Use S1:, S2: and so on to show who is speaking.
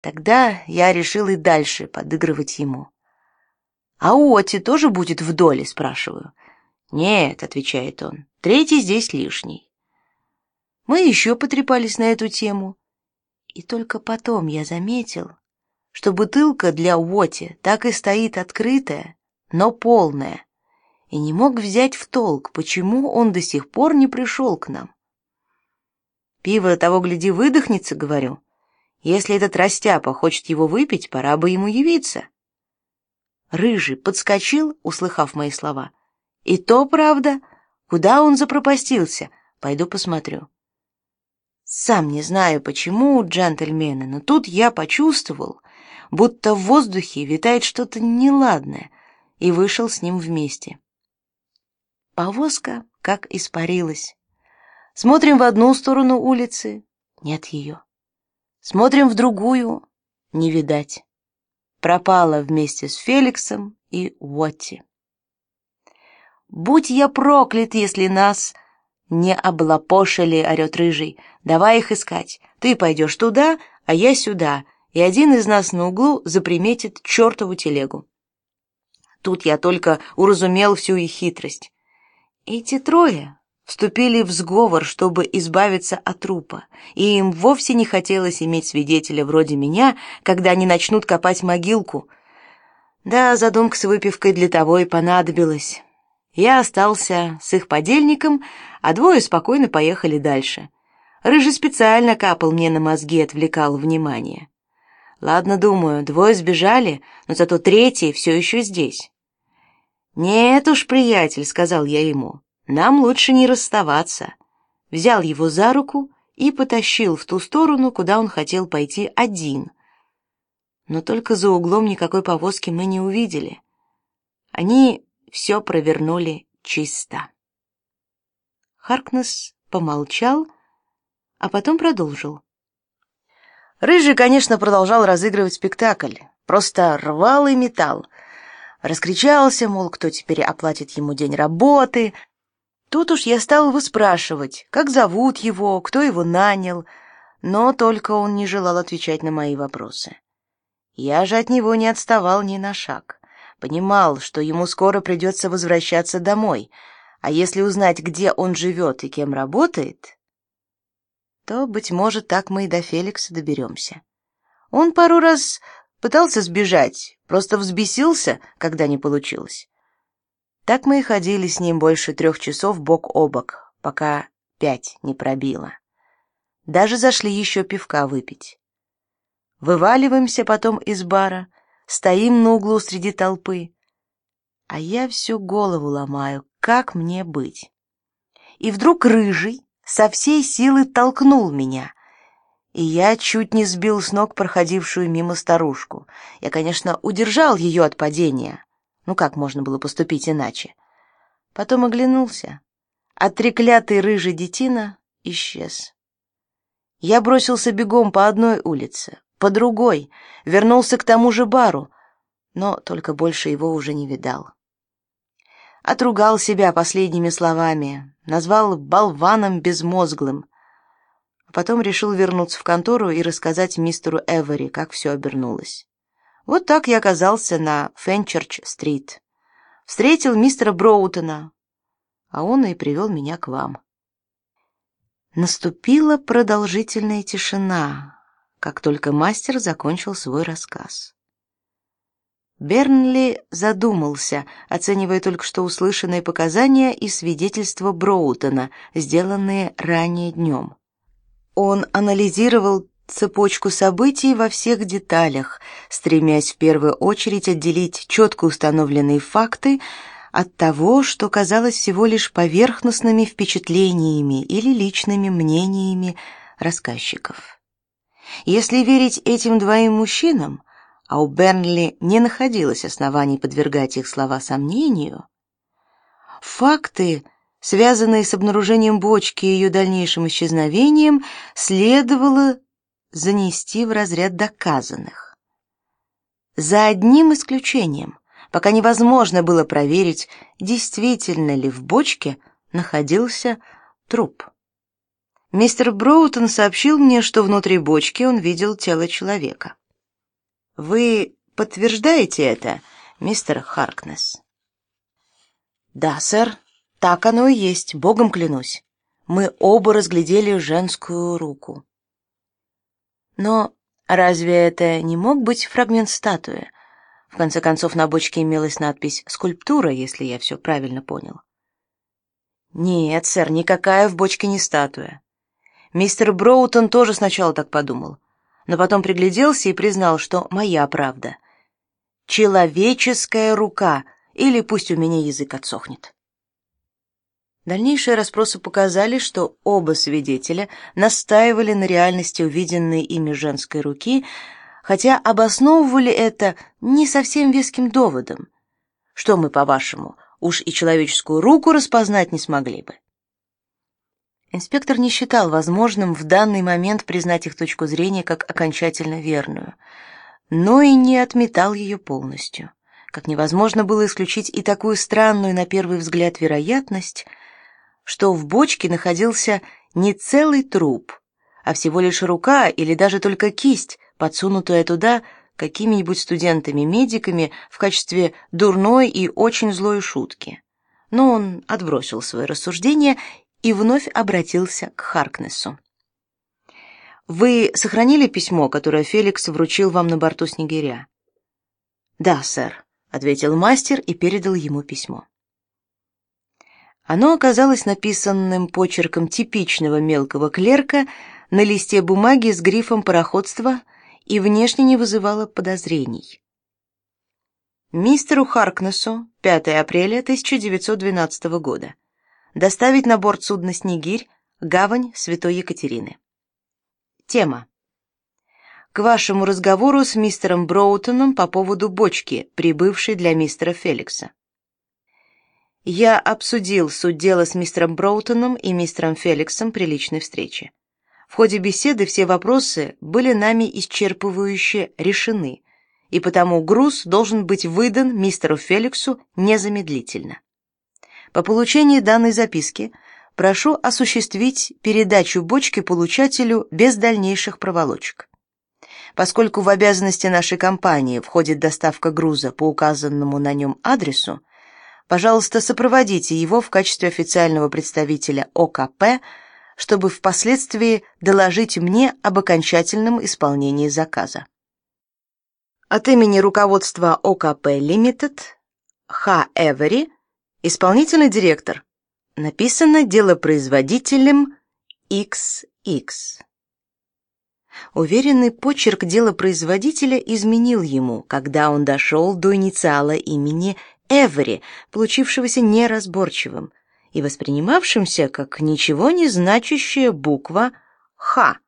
S1: Тогда я решил и дальше подыгрывать ему. А Оти тоже будет в доле, спрашиваю. Нет, отвечает он. Третий здесь лишний. Мы еще потрепались на эту тему, и только потом я заметил, что бутылка для Уоти так и стоит открытая, но полная, и не мог взять в толк, почему он до сих пор не пришел к нам. Пиво того гляди выдохнется, говорю. Если этот растяпа хочет его выпить, пора бы ему явиться. Рыжий подскочил, услыхав мои слова. И то правда, куда он запропастился? Пойду посмотрю. Сам не знаю почему, джентльмены, но тут я почувствовал, будто в воздухе витает что-то неладное, и вышел с ним вместе. Повозка как испарилась. Смотрим в одну сторону улицы, нет ее. Смотрим в другую, не видать. Пропала вместе с Феликсом и Уотти. Будь я проклят, если нас не облапошили, орет рыжий. Давай их искать. Ты пойдешь туда, а я сюда, и один из нас на углу заприметит чертову телегу. Тут я только уразумел всю их хитрость. Эти трое вступили в сговор, чтобы избавиться от трупа, и им вовсе не хотелось иметь свидетеля вроде меня, когда они начнут копать могилку. Да, задумка с выпивкой для того и понадобилась. Я остался с их подельником, а двое спокойно поехали дальше. Рыжий специально капал мне на мозги, отвлекал внимание. Ладно, думаю, двое сбежали, но зато третий все еще здесь. Нет уж, приятель, сказал я ему. Нам лучше не расставаться. Взял его за руку и потащил в ту сторону, куда он хотел пойти один. Но только за углом никакой повозки мы не увидели. Они все провернули чисто. Харкнес помолчал, а потом продолжил. Рыжий, конечно, продолжал разыгрывать спектакль, просто рвал и метал. Раскричался, мол, кто теперь оплатит ему день работы. Тут уж я стал выспрашивать, как зовут его, кто его нанял, но только он не желал отвечать на мои вопросы. Я же от него не отставал ни на шаг. Понимал, что ему скоро придется возвращаться домой, а если узнать, где он живет и кем работает, то, быть может, так мы и до Феликса доберемся. Он пару раз пытался сбежать, просто взбесился, когда не получилось. Так мы и ходили с ним больше трех часов бок о бок, пока пять не пробило. Даже зашли еще пивка выпить. Вываливаемся потом из бара, стоим на углу среди толпы, а я всю голову ломаю, как мне быть. И вдруг рыжий со всей силы толкнул меня, и я чуть не сбил с ног проходившую мимо старушку. Я, конечно, удержал ее от падения. Ну как можно было поступить иначе? Потом оглянулся, а рыжий детина исчез. Я бросился бегом по одной улице, по другой, вернулся к тому же бару, но только больше его уже не видал. Отругал себя последними словами, назвал болваном безмозглым. Потом решил вернуться в контору и рассказать мистеру Эвери, как все обернулось. Вот так я оказался на Фенчерч-стрит. Встретил мистера Броутона, а он и привел меня к вам. Наступила продолжительная тишина, как только мастер закончил свой рассказ. Бернли задумался, оценивая только что услышанные показания и свидетельства Броутона, сделанные ранее днем. Он анализировал цепочку событий во всех деталях, стремясь в первую очередь отделить четко установленные факты от того, что казалось всего лишь поверхностными впечатлениями или личными мнениями рассказчиков. Если верить этим двоим мужчинам, а у Бернли не находилось оснований подвергать их слова сомнению. Факты, связанные с обнаружением бочки и ее дальнейшим исчезновением, следовало занести в разряд доказанных. За одним исключением, пока невозможно было проверить, действительно ли в бочке находился труп. Мистер Броутон сообщил мне, что внутри бочки он видел тело человека. Вы подтверждаете это, мистер Харкнес? Да, сэр, так оно и есть, богом клянусь. Мы оба разглядели женскую руку. Но разве это не мог быть фрагмент статуи? В конце концов, на бочке имелась надпись «Скульптура», если я все правильно понял. Нет, сэр, никакая в бочке не статуя. Мистер Броутон тоже сначала так подумал, но потом пригляделся и признал, что моя правда. Человеческая рука, или пусть у меня язык отсохнет. Дальнейшие расспросы показали, что оба свидетеля настаивали на реальности увиденной ими женской руки, хотя обосновывали это не совсем веским доводом. Что мы, по-вашему, уж и человеческую руку распознать не смогли бы? Инспектор не считал возможным в данный момент признать их точку зрения как окончательно верную, но и не отметал ее полностью. Как невозможно было исключить и такую странную на первый взгляд вероятность, что в бочке находился не целый труп, а всего лишь рука или даже только кисть, подсунутая туда какими-нибудь студентами-медиками в качестве дурной и очень злой шутки. Но он отбросил свои рассуждения и вновь обратился к Харкнесу. Вы сохранили письмо, которое Феликс вручил вам на борту Снегиря? Да, сэр, ответил мастер и передал ему письмо. Оно оказалось написанным почерком типичного мелкого клерка на листе бумаги с грифом пароходства и внешне не вызывало подозрений. Мистеру Харкнесу, 5 апреля 1912 года. Доставить на борт судна Снегирь, гавань Святой Екатерины. Тема. К вашему разговору с мистером Броутоном по поводу бочки, прибывшей для мистера Феликса. Я обсудил суть дела с мистером Броутоном и мистером Феликсом при личной встрече. В ходе беседы все вопросы были нами исчерпывающе решены, и потому груз должен быть выдан мистеру Феликсу незамедлительно. По получении данной записки прошу осуществить передачу бочки получателю без дальнейших проволочек. Поскольку в обязанности нашей компании входит доставка груза по указанному на нем адресу, пожалуйста, сопроводите его в качестве официального представителя ОКП, чтобы впоследствии доложить мне об окончательном исполнении заказа. От имени руководства ОКП Limited Х. Эвери Исполнительный директор. Написано делопроизводителем XX. Уверенный почерк делопроизводителя изменил ему, когда он дошел до инициала имени Эвери, получившегося неразборчивым и воспринимавшимся как ничего не значащая буква Х.